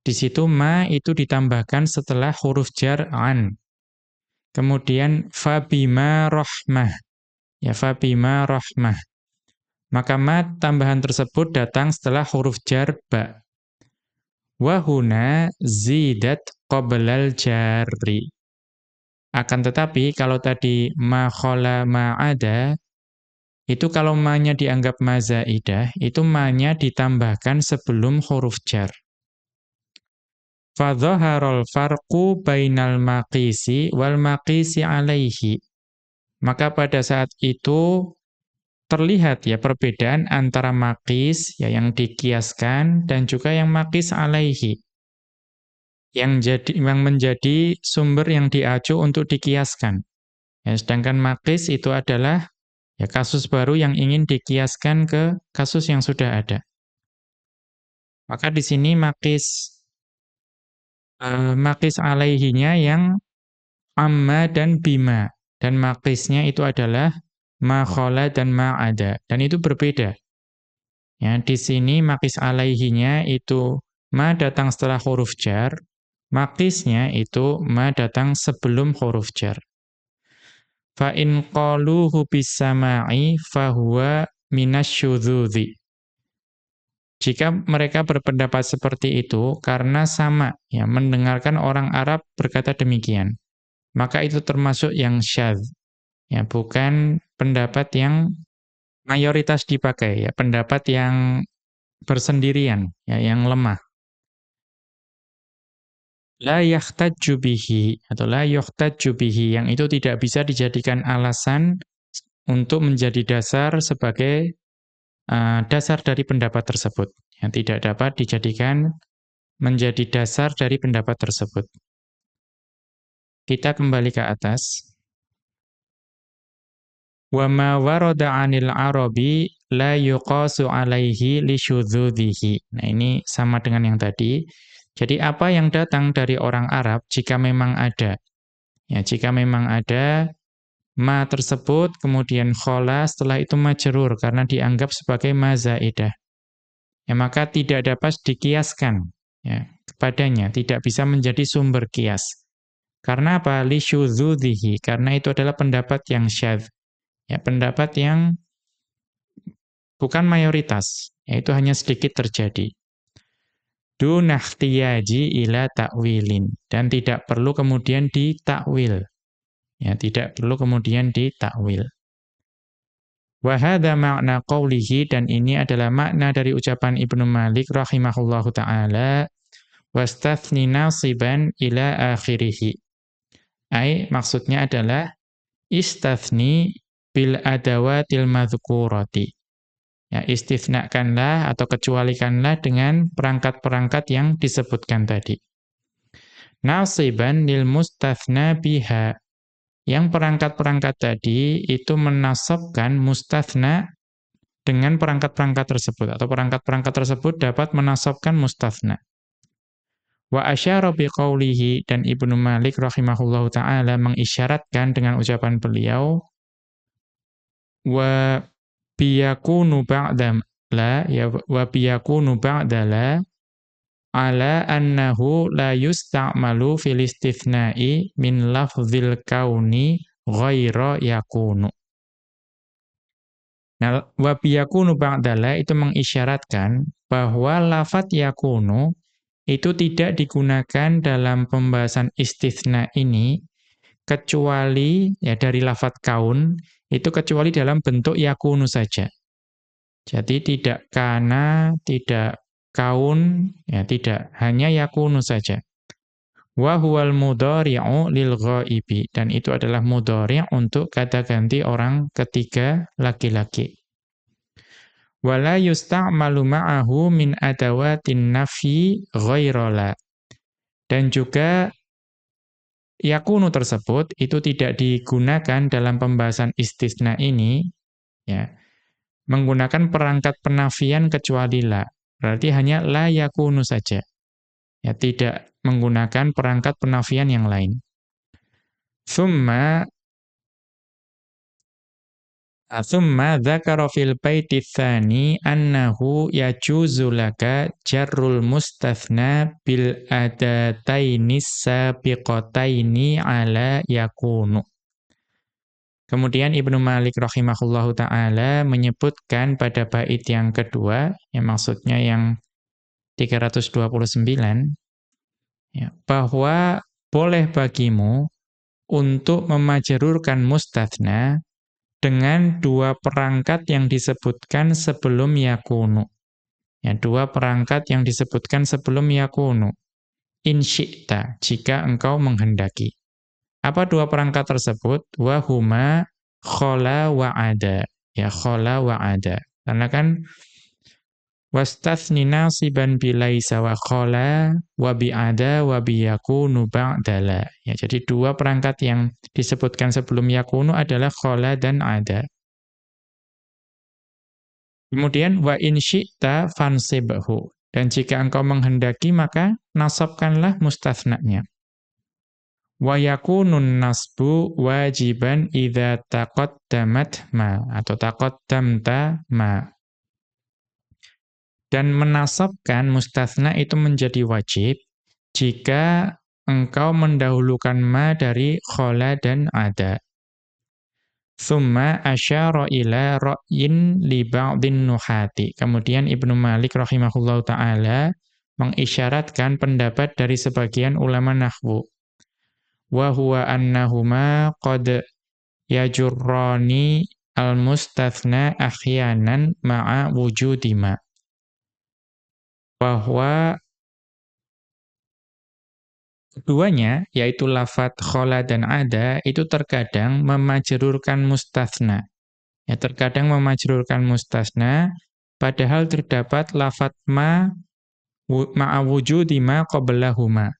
Di situ ma itu ditambahkan setelah huruf jar an. Kemudian fabima rahmah. Ya fabima rahmah. Maka ma tambahan tersebut datang setelah huruf jar ba. Wa huna zidat qoblal jari. Akan tetapi kalau tadi ma khola ma ada itu kalau ma-nya dianggap mazaidah, itu ma-nya ditambahkan sebelum huruf jar. Fadhaharul farqu bainal maqisi wal maqisi alaihi. Maka pada saat itu terlihat ya perbedaan antara maqis ya yang dikiaskan dan juga yang maqis alaihi. Yang jadi yang menjadi sumber yang diacu untuk dikiaskan. Ya, sedangkan maqis itu adalah ya kasus baru yang ingin dikiaskan ke kasus yang sudah ada. Maka di sini maqis uh, maqis alaihinya yang amma dan bima. Dan maqisnya itu adalah ma khala dan ma ada. Dan itu berbeda. Ya, di sini maqis alaihinya itu ma datang setelah huruf jar, maqisnya itu ma datang sebelum huruf jar. Fa in qaluhu bis-sama'i fahuwa minasyudzudzi. Jika mereka berpendapat seperti itu karena sama ya mendengarkan orang Arab berkata demikian, maka itu termasuk yang syadz. Ya, bukan pendapat yang mayoritas dipakai ya, pendapat yang bersendirian ya, yang lemah. La yahtaju bihi atau la yuhtaju bihi yang itu tidak bisa dijadikan alasan untuk menjadi dasar sebagai uh, dasar dari pendapat tersebut, yang tidak dapat dijadikan menjadi dasar dari pendapat tersebut. Kita kembali ke atas. Wa ma warada 'anil Arabi la yuqasu alaihi li. Nah, ini sama dengan yang tadi. Jadi apa yang datang dari orang Arab jika memang ada ya jika memang ada ma tersebut kemudian khola setelah itu majrur karena dianggap sebagai mazaidah. Ya maka tidak dapat dikiaskan ya kepadanya, tidak bisa menjadi sumber kias. Karena apa? Li syudzudhihi, karena itu adalah pendapat yang syadz. Ya, pendapat yang bukan mayoritas, yaitu hanya sedikit terjadi. Dunahtiyaji ila ta'wilin dan tidak perlu kemudian ditakwil. Ya, tidak perlu kemudian ditakwil. Wa hadza makna qawlihi dan ini adalah makna dari ucapan Ibnu Malik rahimahullahu taala wastathni nasiban ila akhirih. Ai maksudnya adalah istathni bil adawatil madhkurati. Ya, istithnakanlah atau kecualikanlah dengan perangkat-perangkat yang disebutkan tadi. Nasiban lil mustathna biha. Yang perangkat-perangkat tadi itu menasabkan mustathna dengan perangkat-perangkat tersebut atau perangkat-perangkat tersebut dapat menasabkan mustathna. Wa asyara biqaulihi dan Ibnu Malik rahimahullahu taala mengisyaratkan dengan ucapan beliau wa biyakunu ba'da la ya wa biyakunu ba'da la ala annahu la yusta'malu fil istithna'i min lafzil kauni ghaira yakunu. Nah, wa biyakunu ba'dala itu mengisyaratkan bahwa lafat yakunu itu tidak digunakan dalam pembahasan istithna ini kecuali ya dari lafat kaun itu kecuali dalam bentuk yakunu saja. Jadi tidak kana, tidak kaun, ya tidak hanya yakunu saja. Wa huwal mudhari'u lil ghaibi dan itu adalah mudhari' untuk kata ganti orang ketiga laki-laki wala yusta'malu ma'ahu min adawatin nafi ghairala. Dan juga yakunu tersebut itu tidak digunakan dalam pembahasan istisna ini ya menggunakan perangkat penafian kecuali la. Berarti hanya la yakunu saja. Ya tidak menggunakan perangkat penafian yang lain. Thumma Thumma dzakara fil baiti tsani annahu yajuzu laka jarrul mustathna bil adataini sabiqataini ala yakunu. Kemudian Ibnu Malik rahimahullahu taala menyebutkan pada bait yang kedua, yang maksudnya yang 329 ya, bahwa boleh bagimu untuk memajerurkan mustathna dengan dua perangkat yang disebutkan sebelum yakunu. Ya, dua perangkat yang disebutkan sebelum yakunu. Insyikta, jika engkau menghendaki. Apa dua perangkat tersebut? Wahuma khola wa'ada. Ya, khola wa'ada. Karena kan Wastathni nasiban bilaisa wa khala wa bi'ada wa biyakunu ba'dala. Ya, jadi dua perangkat yang disebutkan sebelum yakunu adalah khala dan ada. Kemudian wa in syi'ta fansibhu. Dan jika engkau menghendaki maka nasabkanlah mustathnanya. Wa yakunun nasbu wajiban idza taqaddamat ma atau taqaddamta ma dan menasabkan mustasna itu menjadi wajib jika engkau mendahulukan ma dari khola dan ada. Thumma asyara ila ra'yin li ba'dhin nuhati. Kemudian Ibnu Malik rahimahullahu taala mengisyaratkan pendapat dari sebagian ulama nahwu. Wa huwa annahuma qad yajurrani al-mustathna ahyanan ma'a wujudima bahwa keduanya, yaitu lafat khola dan ada, itu terkadang memajrurkan mustasna. Ya, terkadang memajrurkan mustasna, padahal terdapat lafat ma ma'awujudi ma qoblahuma.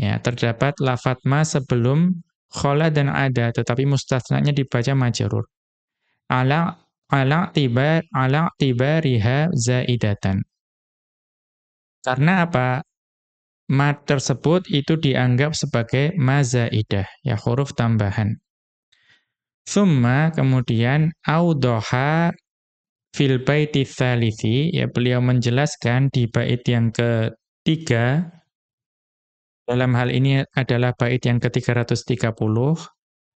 Ya, terdapat lafat ma sebelum khola dan ada, tetapi mustasnanya dibaca majrur. Ala ala tibar ala tibariha zaidatan. Karena apa? Ma tersebut itu dianggap sebagai mazaidah, ya huruf tambahan. Thumma kemudian audoha fil baiti thalithi, ya beliau menjelaskan di bait yang ketiga, dalam hal ini adalah bait yang ke-330,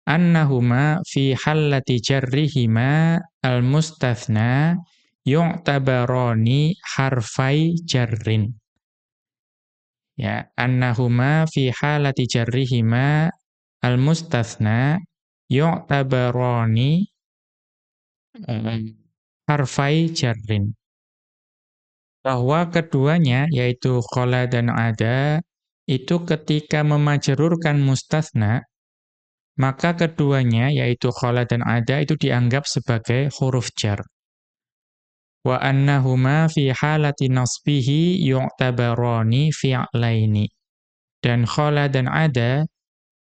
annahuma fi hallati jarrihima al-mustathna yu'tabarani harfai jarrin. Ya, annahuma fi halati jarrihima al-mustathna yu'tabarani um, harfai jarrin. Bahwa keduanya, yaitu khola dan ada, itu ketika memajrurkan mustathna, maka keduanya, yaitu khola dan ada, itu dianggap sebagai huruf jar wa annahuma fi halati nasbihi yu'tabarani fi'laini. Dan khala dan ada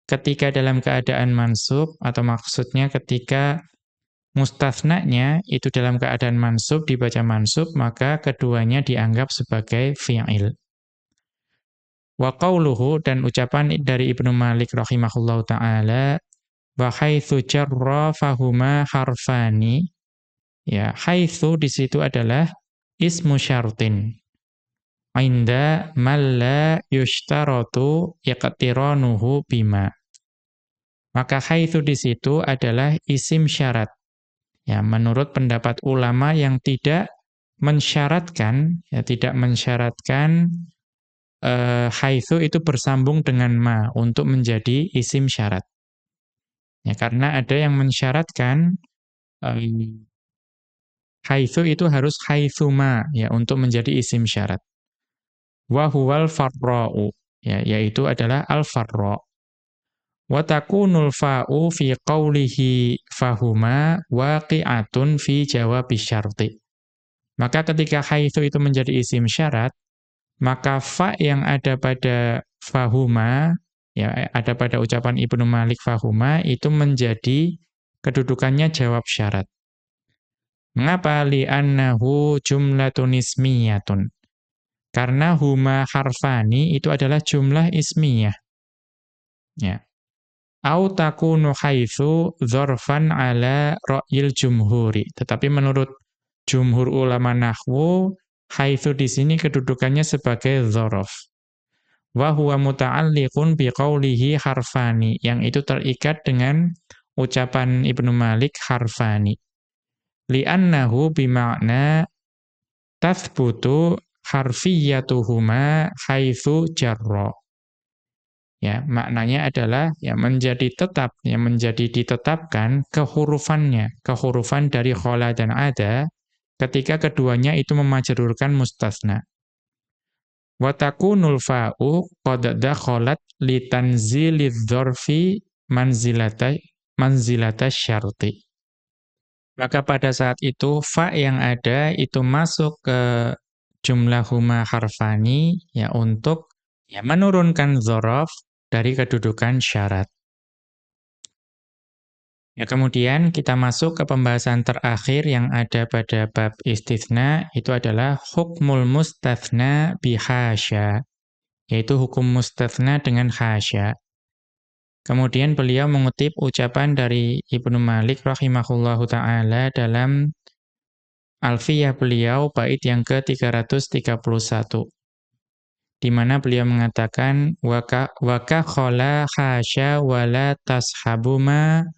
ketika dalam keadaan mansub atau maksudnya ketika mustathnanya itu dalam keadaan mansub dibaca mansub maka keduanya dianggap sebagai fi'il. Wa qawluhu dan ucapan dari Ibnu Malik rahimahullahu taala wa haitsu jarra fahuma harfani Ya, haitsu di situ adalah ismu syartin. Inda malla yushtaratu iqtiranuhu bima. Maka haitsu di situ adalah isim syarat. Ya, menurut pendapat ulama yang tidak mensyaratkan, ya tidak mensyaratkan uh, haitsu itu bersambung dengan ma untuk menjadi isim syarat. Ya, karena ada yang mensyaratkan um, Haitsu itu harus haitsuma ya untuk menjadi isim syarat. Wa huwal farra'u ya yaitu adalah al-farra. Wa takunul fa'u fi qawlihi fahuma waqi'atun fi jawab syarti. Maka ketika haitsu itu menjadi isim syarat, maka fa yang ada pada fahuma ya ada pada ucapan Ibnu Malik fahuma itu menjadi kedudukannya jawab syarat. Mengapa li'annahu jumlatun ismiyatun? Karena huma harfani itu adalah jumlah ismiyah. Ya. Au takunu haitsu dzarfan ala ra'yil jumhuri. Tetapi menurut jumhur ulama nahwu, haitsu di sini kedudukannya sebagai dzaraf. Wa huwa muta'alliqun biqaulihi harfani, yang itu terikat dengan ucapan Ibnu Malik harfani li'annahu bima'na tathbutu harfiyatuhuma haitsu jarra. Ya, maknanya adalah ya menjadi tetap, ya menjadi ditetapkan kehurufannya, kehurufan dari khala dan ada ketika keduanya itu memajrurkan mustasna. Wa takunul fa'u qad dakhalat litanzilidz dzarfi manzilata manzilata syarti. Maka pada saat itu fa yang ada itu masuk ke jumlah huma harfani ya untuk ya menurunkan dzaraf dari kedudukan syarat. Ya kemudian kita masuk ke pembahasan terakhir yang ada pada bab istitsna itu adalah hukmul mustatsna bihasya yaitu hukum mustatsna dengan hasya. Kemudian beliau mengutip ucapan dari Ibnu Malik rahimahullahu taala dalam Alfiyah beliau bait yang ke-331 di mana beliau mengatakan waka waka khala hasya wala tashabuma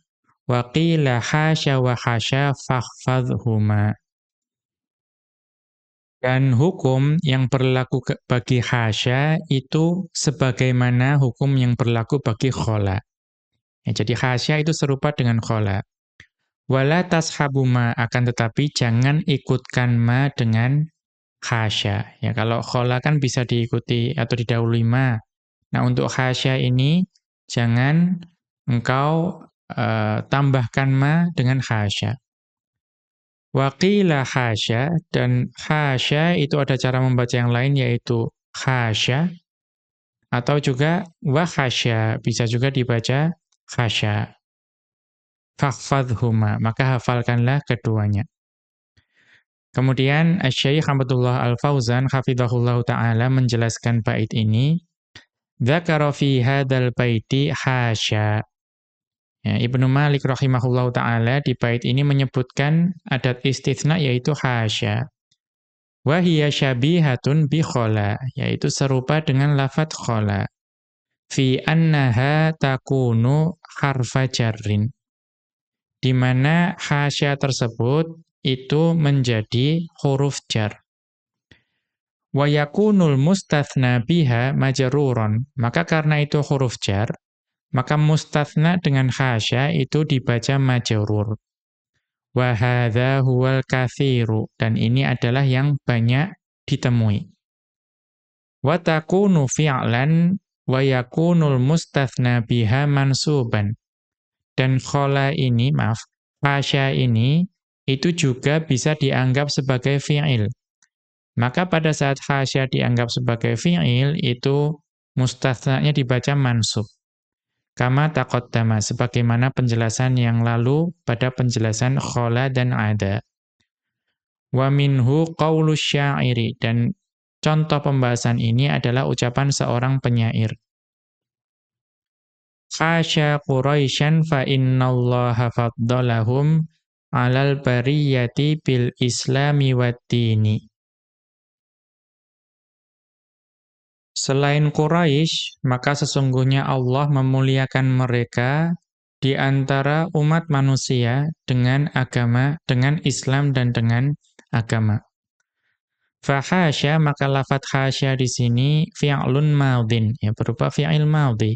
wa qila hasya wa hasya fakhfadhuma dan hukum yang berlaku bagi hasya itu sebagaimana hukum yang berlaku bagi khola. Ya, jadi hasya itu serupa dengan khola. Wala tashabuma akan tetapi jangan ikutkan ma dengan hasya. Ya, kalau khola kan bisa diikuti atau didahului ma. Nah, untuk hasya ini jangan engkau uh, tambahkan ma dengan hasya. Waqila hasya dan hasya itu ada cara membaca yang lain yaitu hasya atau juga wahasya bisa juga dibaca khasya. Fakhfadhuma, maka hafalkanlah keduanya. Kemudian Syekh Abdullah Al-Fauzan hafizahullah taala menjelaskan bait ini, dzakara fi hadzal baiti hasya. Ya, Ibnu Malik rahimahullah taala di bait ini menyebutkan adat istitsna yaitu hasya. Wa hiya syabihatun bi khala, yaitu serupa dengan lafaz khala. Fi annaha takunu harfa jarrin. Di mana hasya tersebut itu menjadi huruf jar. Wa yakunul mustathna biha majruron. Maka karena itu huruf jar, maka mustathna dengan khasya itu dibaca majrur. Wa hadza huwal kathiru dan ini adalah yang banyak ditemui. Wa takunu fi'lan wa yakunul mustathna biha mansuban. Dan khola ini, maaf, khasya ini itu juga bisa dianggap sebagai fi'il. Maka pada saat khasya dianggap sebagai fi'il, itu mustathnanya dibaca mansub. Kama taqaddama, sebagaimana penjelasan yang lalu pada penjelasan khola dan ada. Wa minhu qawlu syairi, dan contoh pembahasan ini adalah ucapan seorang penyair. Khasya Quraisyan fa innallaha faddalahum alal bariyati bil islami waddini. Selain Quraisy, maka sesungguhnya Allah memuliakan mereka di antara umat manusia dengan agama, dengan Islam dan dengan agama. Fahasya maka lafat hasya di sini fi'lun maudin ya berupa fi'il maudhi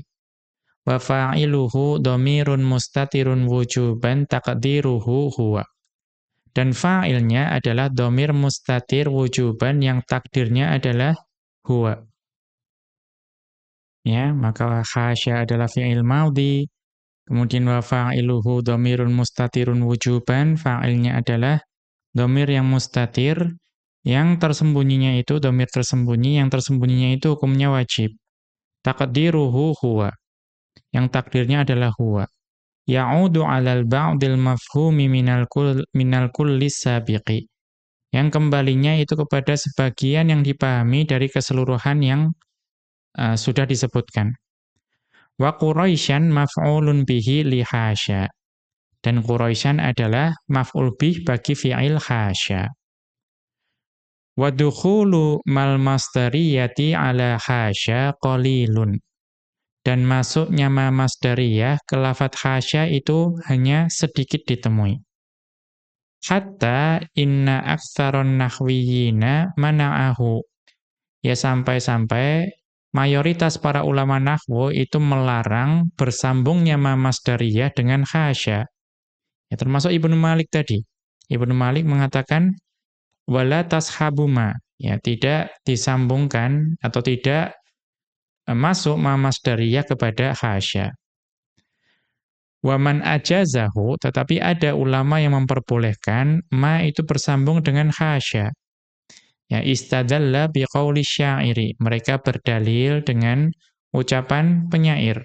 wa fa'iluhu dhamirun mustatirun wujuban taqdiruhu huwa. Dan fa'ilnya adalah dhamir mustatir wujuban yang takdirnya adalah huwa. Ya, maka khasya adalah fi'il maudhi. Kemudian wa fa'iluhu dhamirun mustatirun wujuban, fa'ilnya adalah dhamir yang mustatir yang tersembunyinya itu dhamir tersembunyi, yang tersembunyinya itu hukumnya wajib. Taqdiruhu huwa yang takdirnya adalah huwa. Ya'udu 'alal ba'dil mafhumi minal kul minal kulli sabiqi. Yang kembalinya itu kepada sebagian yang dipahami dari keseluruhan yang uh, sudah disebutkan. Wa Quraisyan maf'ulun bihi li hasya. Dan Quraisyan adalah maf'ul bih bagi fi'il hasya. Wa dukhulu mal masdariyati ala hasya qalilun dan masuknya ma masdariyah ke lafat khasya itu hanya sedikit ditemui. Hatta inna aktsaron nahwiyina mana'ahu. Ya sampai-sampai mayoritas para ulama nahwu itu melarang bersambungnya ma masdariyah dengan khasya. Ya termasuk Ibnu Malik tadi. Ibnu Malik mengatakan wala tashabuma, ya tidak disambungkan atau tidak masuk ma masdariyah kepada hasya. Waman ajazahu, tetapi ada ulama yang memperbolehkan ma itu bersambung dengan hasya. Ya istadalla biqauli syairi. Mereka berdalil dengan ucapan penyair.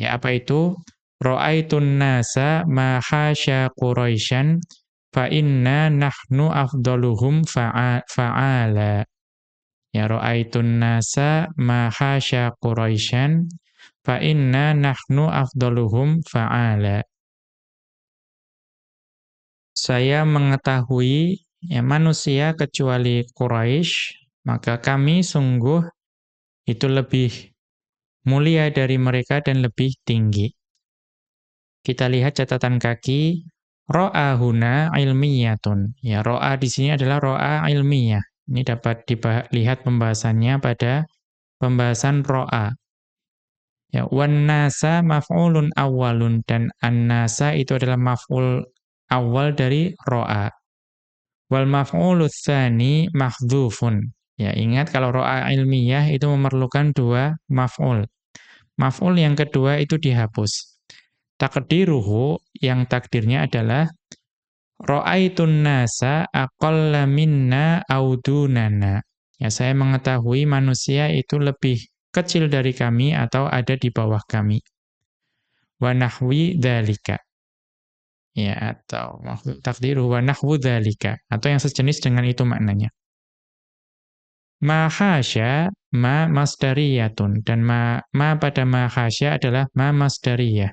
Ya apa itu? Ra'aitun nasa ma hasya Quraisyan fa inna nahnu afdaluhum fa'ala. Ya ra'aitun nasa ma hasya Quraisyan fa inna nahnu afdaluhum fa'ala. Saya mengetahui ya manusia kecuali Quraisy, maka kami sungguh itu lebih mulia dari mereka dan lebih tinggi. Kita lihat catatan kaki ro'a huna ilmiyatun. Ya ro'a di sini adalah ro'a ilmiyah. Ini dapat dilihat pembahasannya pada pembahasan ro'a. Ya, wan nasa maf'ulun awalun dan an-nasa itu adalah maf'ul awal dari ro'a. Wal maf'ulu tsani mahdhufun. Ya, ingat kalau ro'a ilmiah itu memerlukan dua maf'ul. Maf'ul yang kedua itu dihapus. Takdiruhu yang takdirnya adalah Ra'aitun nasa aqalla minna audunana. Ya, saya mengetahui manusia itu lebih kecil dari kami atau ada di bawah kami. wa nahwi dzalika. Ya, atau takdiru wa nahwu dzalika atau yang sejenis dengan itu maknanya. Ma khasya ma masdariyatun dan ma, ma pada ma khasya adalah ma masdariyah.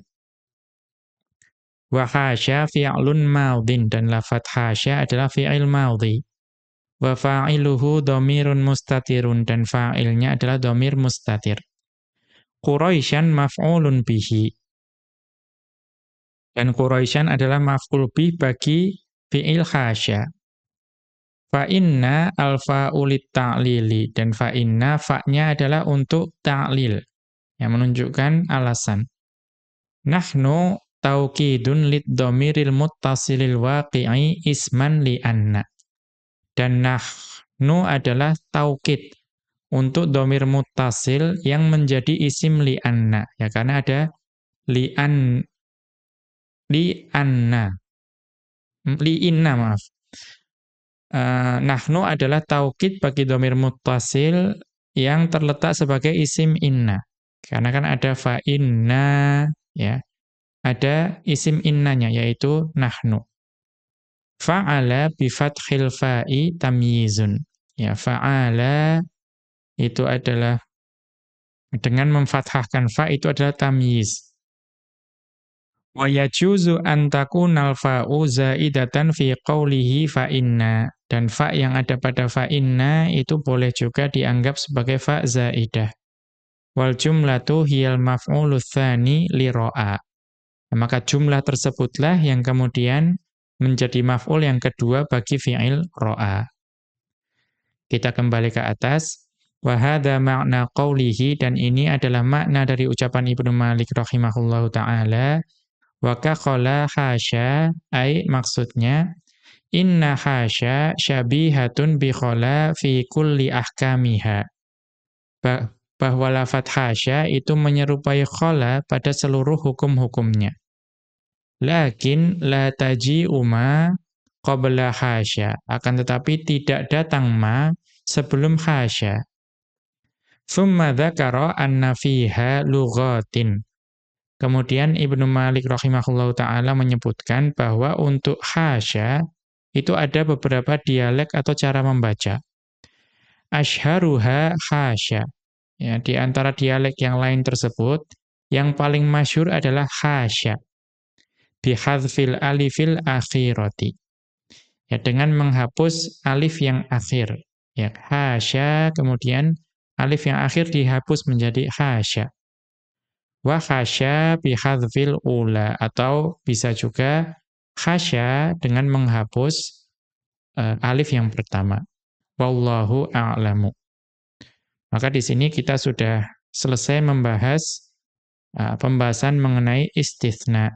Wa khasya fi'lun maudin dan lafat khasya adalah fi'il maudhi. Wa fa'iluhu domirun mustatirun dan fa'ilnya adalah domir mustatir. Quraisyan maf'ulun bihi. Dan Quraisyan adalah maf'ul bih bagi fi'il khasya. Fa'inna alfa'ulit ta'lili. Dan fa'inna fa'nya adalah untuk ta'lil. Yang menunjukkan alasan. Nahnu taukidun lid dhamiril muttasilil waqi'i isman li anna. Dan nahnu adalah taukid untuk domir muttasil yang menjadi isim li anna. Ya, karena ada li an li anna. Li inna, maaf. Uh, nahnu adalah taukid bagi domir muttasil yang terletak sebagai isim inna. Karena kan ada fa inna, ya ada isim innanya yaitu nahnu. Fa'ala bi fathil fa'i tamyizun. Ya, fa'ala itu adalah dengan memfathahkan fa itu adalah tamyiz. Wa yajuzu an fa'u zaidatan fi qawlihi fa inna. Dan fa yang ada pada fa inna itu boleh juga dianggap sebagai fa zaidah. Wal jumlatu hiyal maf'ulu tsani li ra'a. Nah, maka jumlah tersebutlah yang kemudian menjadi maf'ul yang kedua bagi fi'il ro'a. Kita kembali ke atas. Wahada makna qawlihi, dan ini adalah makna dari ucapan Ibnu Malik rahimahullahu ta'ala. Wakakhola khasya, ay maksudnya, Inna khasya syabihatun bikhola fi kulli ahkamiha. Bahwa lafat khasya itu menyerupai khola pada seluruh hukum-hukumnya. Lakin la taji'u ma qabla khasya. Akan tetapi tidak datang ma sebelum khasya. Thumma dzakara anna fiha lughatin. Kemudian Ibnu Malik rahimahullahu taala menyebutkan bahwa untuk khasya itu ada beberapa dialek atau cara membaca. Ashharuha khasya. Ya, di antara dialek yang lain tersebut, yang paling masyur adalah khasya bihadzfil alifil akhirati. Ya, dengan menghapus alif yang akhir. Ya, hasya, kemudian alif yang akhir dihapus menjadi hasya. Wa hasya bihadzfil ula. Atau bisa juga hasya dengan menghapus uh, alif yang pertama. Wallahu a'lamu. Maka di sini kita sudah selesai membahas uh, pembahasan mengenai istithna.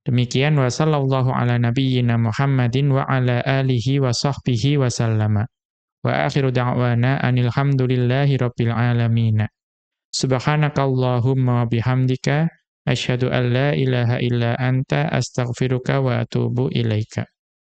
Demikian wa sallallahu ala nabiyyina Muhammadin wa ala alihi wa sahbihi wa sallama. Wa akhiru da'wana anil hamdulillahi rabbil alamin. Subhanakallahumma bihamdika asyhadu an la ilaha illa anta astaghfiruka wa atubu ilaika.